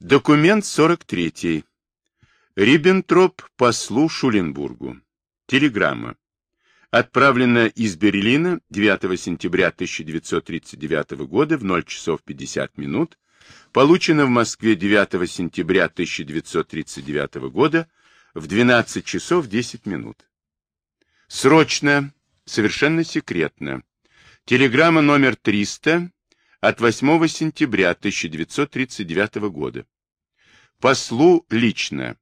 Документ 43. Риббентроп послу Шуленбургу. Телеграмма. Отправлена из Берлина 9 сентября 1939 года в 0 часов 50 минут. Получена в Москве 9 сентября 1939 года в 12 часов 10 минут. Срочно, совершенно секретно. Телеграмма номер 300 от 8 сентября 1939 года. Послу лично.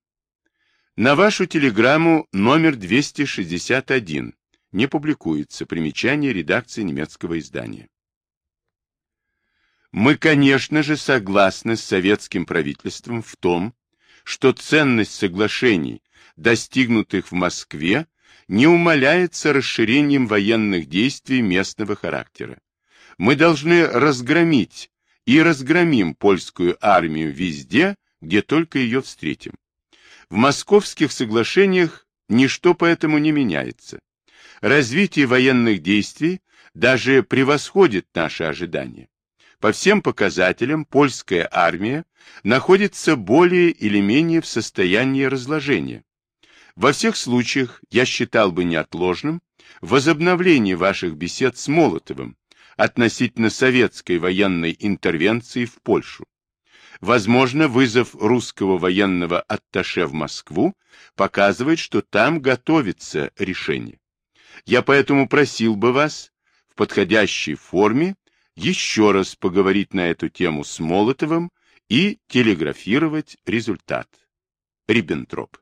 На вашу телеграмму номер 261 не публикуется примечание редакции немецкого издания. Мы, конечно же, согласны с советским правительством в том, что ценность соглашений, достигнутых в Москве, не умаляется расширением военных действий местного характера мы должны разгромить и разгромим польскую армию везде, где только ее встретим. В московских соглашениях ничто поэтому не меняется. Развитие военных действий даже превосходит наши ожидания. По всем показателям польская армия находится более или менее в состоянии разложения. Во всех случаях я считал бы неотложным возобновление ваших бесед с Молотовым, относительно советской военной интервенции в Польшу. Возможно, вызов русского военного атташе в Москву показывает, что там готовится решение. Я поэтому просил бы вас в подходящей форме еще раз поговорить на эту тему с Молотовым и телеграфировать результат. Риббентроп.